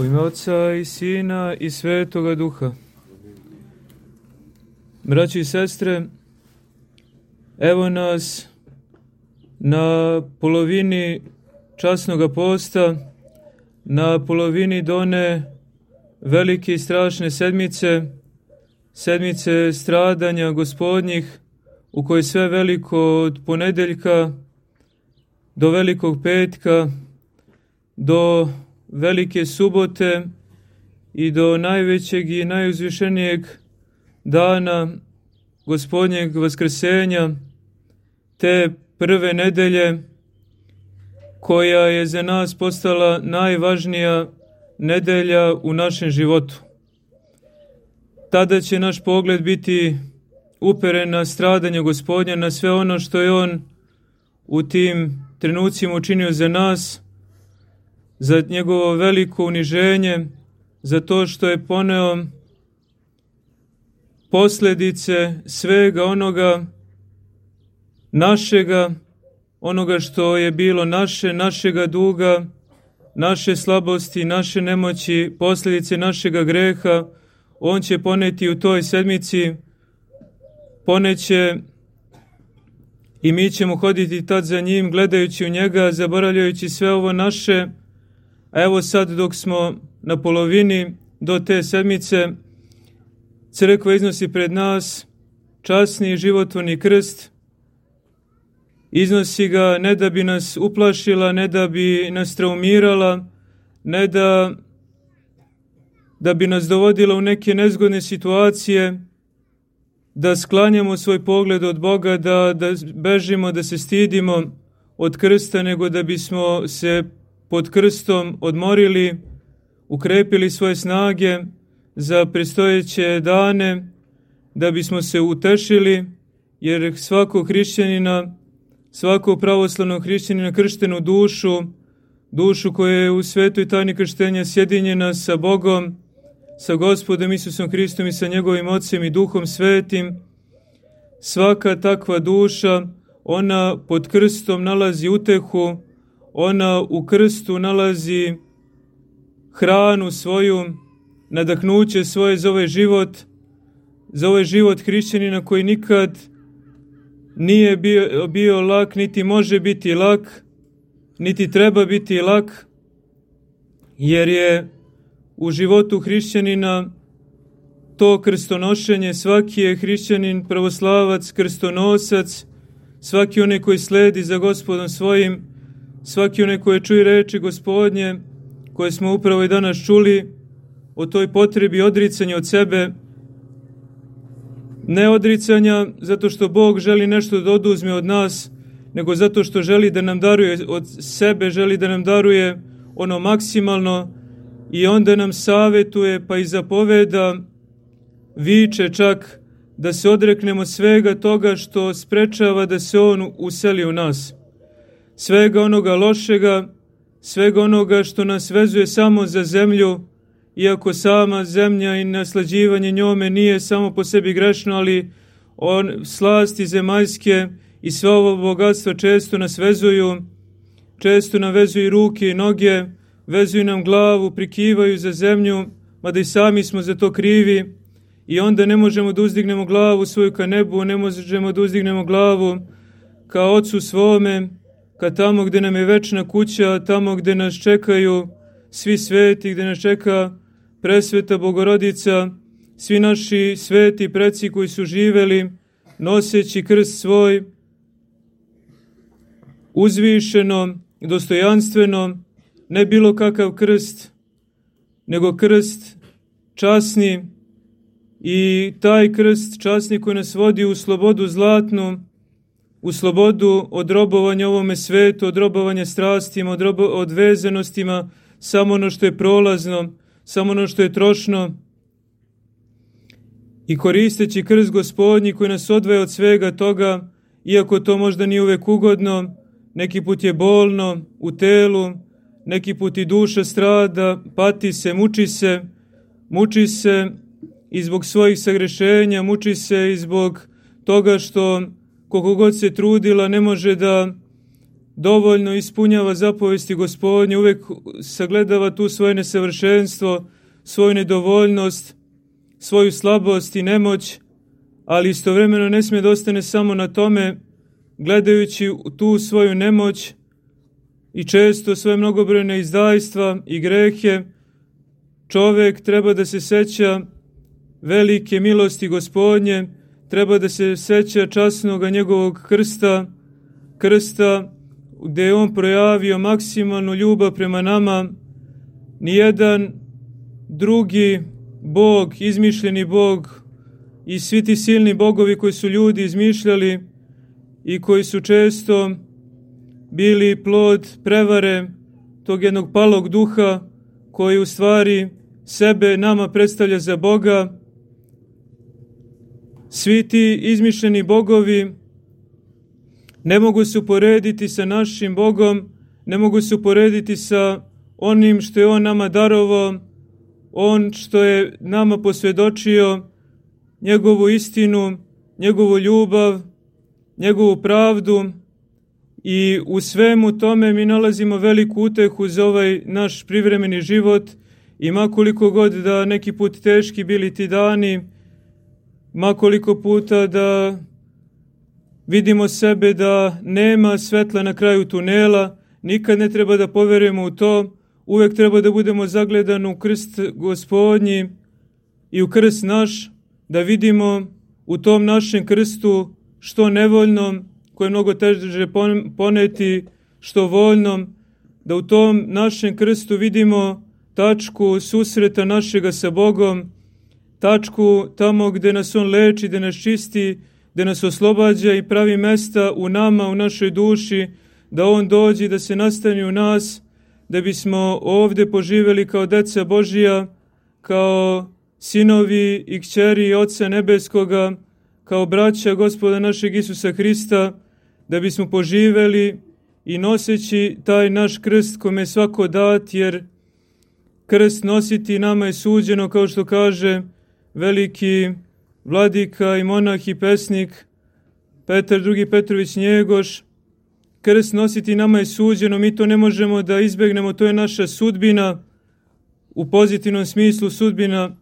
U ime Otca i Sina i Svetoga Duha. Braći i sestre, evo nas na polovini časnog posta, na polovini done velike i strašne sedmice, sedmice stradanja gospodnjih, u kojoj sve veliko od ponedeljka do velikog petka, do velike subote i do najvećeg i najuzvišenijeg dana gospodnjeg vaskrsenja, te prve nedelje koja je za nas postala najvažnija nedelja u našem životu. Tada će naš pogled biti uperen na stradanje gospodnja, na sve ono što je on u tim trenucima učinio za nas, za njegovo veliko uniženje, za to što je poneo posledice svega onoga našega, onoga što je bilo naše, našega duga, naše slabosti, naše nemoći, posledice našega greha, on će poneti u toj sedmici, poneće i mi ćemo hoditi tad za njim, gledajući u njega, zaboravljajući sve ovo naše, a evo sad dok smo na polovini do te sedmice, crkva iznosi pred nas časni životvorni krst, iznosi ga ne da bi nas uplašila, ne da bi nas traumirala, ne da, da bi nas dovodila u neke nezgodne situacije, da sklanjamo svoj pogled od Boga, da, da bežimo, da se stidimo od krsta, nego da bismo se pod krstom odmorili, ukrepili svoje snage za prestojeće dane, da bismo se utešili, jer svako hrišćanina, svako pravoslavno hrišćanina krštenu dušu, dušu koja je u svetoj tajni krštenja sjedinjena sa Bogom, sa gospodom Isusom Hristom i sa njegovim ocem i duhom svetim, svaka takva duša, ona pod krstom nalazi utehu, ona u krstu nalazi hranu svoju, nadahnuće svoje za ovaj život, za ovaj život hrišćanina koji nikad nije bio, bio lak, niti može biti lak, niti treba biti lak, jer je u životu hrišćanina to krstonošenje, svaki je hrišćanin, pravoslavac, krstonosac, svaki onaj koji sledi za gospodom svojim, svaki onaj koji čuje reči gospodnje, koje smo upravo i danas čuli, o toj potrebi odricanja od sebe, ne odricanja zato što Bog želi nešto da oduzme od nas, nego zato što želi da nam daruje od sebe, želi da nam daruje ono maksimalno i onda nam savetuje pa i zapoveda, viče čak da se odreknemo svega toga što sprečava da se On useli u nas. Svega onoga lošega, svega onoga što nas vezuje samo za zemlju, iako sama zemlja i naslađivanje njome nije samo po sebi grešno, ali on, slasti zemaljske i sve ovo bogatstvo često nas vezuju, često nam vezuju ruke i noge, vezuju nam glavu, prikivaju za zemlju, mada i sami smo za to krivi. I onda ne možemo da uzdignemo glavu svoju ka nebu, ne možemo da uzdignemo glavu ka ocu svome, ka tamo gde nam je večna kuća, tamo gde nas čekaju svi sveti, gde nas čeka presveta Bogorodica, svi naši sveti preci koji su živeli, noseći krst svoj, uzvišeno, dostojanstveno, ne bilo kakav krst, nego krst časni i taj krst časni koji nas vodi u slobodu zlatnu, u slobodu od robovanja ovome svetu, od robovanja strastima, od, robo, od vezanostima, samo ono što je prolazno, samo ono što je trošno, i koristeći krst gospodnji koji nas odvaja od svega toga, iako to možda nije uvek ugodno, neki put je bolno u telu, neki put i duša strada, pati se, muči se, muči se i zbog svojih sagrešenja, muči se i zbog toga što koliko god se trudila ne može da dovoljno ispunjava zapovesti gospodnje, uvek sagledava tu svoje nesavršenstvo, svoju nedovoljnost, svoju slabost i nemoć, ali istovremeno ne smije da ostane samo na tome, gledajući tu svoju nemoć i često svoje mnogobrojne izdajstva i grehe, čovek treba da se seća velike milosti gospodnje, treba da se seća časnog njegovog krsta, krsta gde je on projavio maksimalnu ljubav prema nama, nijedan drugi bog, izmišljeni bog i svi ti silni bogovi koji su ljudi izmišljali i koji su često bili plod prevare tog jednog palog duha koji u stvari sebe nama predstavlja za Boga. Svi ti izmišljeni bogovi ne mogu se uporediti sa našim Bogom, ne mogu se uporediti sa onim što je On nama darovao, On što je nama posvjedočio njegovu istinu, njegovu ljubav, njegovu pravdu. I u svemu tome mi nalazimo veliku utehu za ovaj naš privremeni život i makoliko god da neki put teški bili ti dani, makoliko puta da vidimo sebe da nema svetla na kraju tunela, nikad ne treba da poverujemo u to, uvek treba da budemo zagledani u krst gospodnji i u krst naš, da vidimo u tom našem krstu što nevoljnom, koje je mnogo teže poneti, što voljnom, da u tom našem krstu vidimo tačku susreta našega sa Bogom, tačku tamo gde nas On leči, gde nas čisti, gde nas oslobađa i pravi mesta u nama, u našoj duši, da On dođe da se nastani u nas, da bismo ovde poživeli kao deca Božija, kao sinovi i kćeri Oca Nebeskoga, kao braća gospoda našeg Isusa Hrista, da bismo poživeli i noseći taj naš krst kome je svako dat, jer krst nositi nama je suđeno, kao što kaže veliki vladika i monah i pesnik Petar II. Petrović Njegoš, krst nositi nama je suđeno, mi to ne možemo da izbegnemo, to je naša sudbina, u pozitivnom smislu sudbina,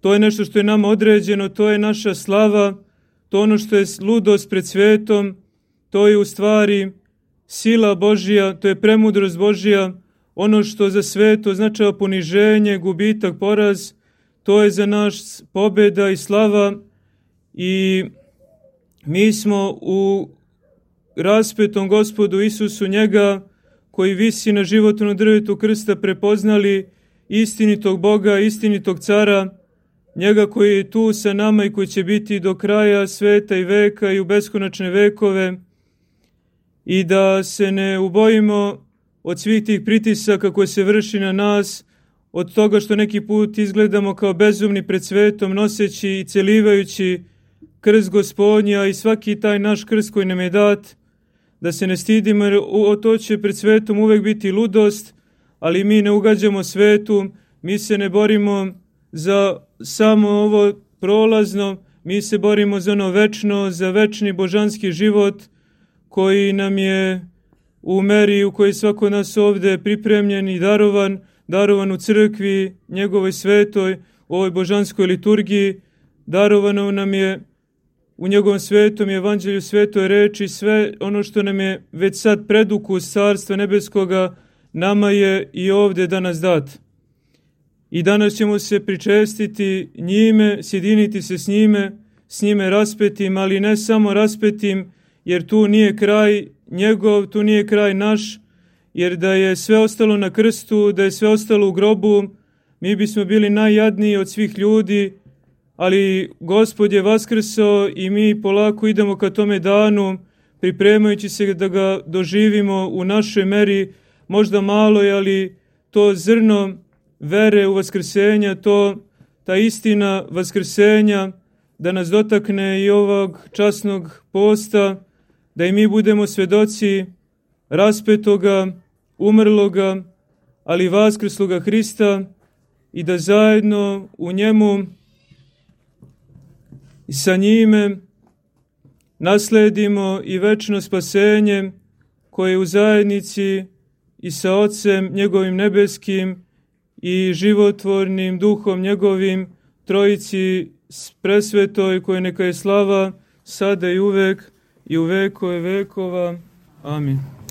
to je nešto što je nama određeno, to je naša slava, to ono što je ludost pred svetom, to je u stvari sila Božija, to je premudrost Božija, ono što za sveto označava poniženje, gubitak, poraz, to je za naš pobeda i slava i mi smo u raspetom gospodu Isusu njega koji visi na životnom drvetu krsta prepoznali istinitog Boga, istinitog cara, njega koji je tu sa nama i koji će biti do kraja sveta i veka i u beskonačne vekove. I da se ne ubojimo od svih tih pritisaka koje se vrši na nas, od toga što neki put izgledamo kao bezumni pred svetom, noseći i celivajući krst gospodnja i svaki taj naš krst koji nam je dat, da se ne stidimo, jer to će pred svetom uvek biti ludost, ali mi ne ugađamo svetu, mi se ne borimo za samo ovo prolazno, mi se borimo za ono večno, za večni božanski život koji nam je u meri u kojoj svako nas ovde pripremljen i darovan, darovan u crkvi, njegovoj svetoj, ovoj božanskoj liturgiji, darovano nam je u njegovom svetom evanđelju svetoj reči sve ono što nam je već sad preduku carstva nebeskoga nama je i ovde danas dat. I danas ćemo se pričestiti njime, sjediniti se s njime, s njime raspetim, ali ne samo raspetim, jer tu nije kraj njegov, tu nije kraj naš, jer da je sve ostalo na krstu, da je sve ostalo u grobu, mi bismo bili najjadniji od svih ljudi, ali Gospod je vaskrsao i mi polako idemo ka tome danu, pripremajući se da ga doživimo u našoj meri, možda malo je, ali to zrno vere u vaskrsenja, to ta istina vaskrsenja, da nas dotakne i ovog časnog posta, da i mi budemo svedoci raspetoga, umrloga, ali vaskrsloga Hrista i da zajedno u njemu i sa njime nasledimo i večno spasenje koji je u zajednici i sa Otcem njegovim nebeskim i životvornim duhom njegovim trojici presvetoj koje neka je slava sada i uvek i u vekove vekova. Amin.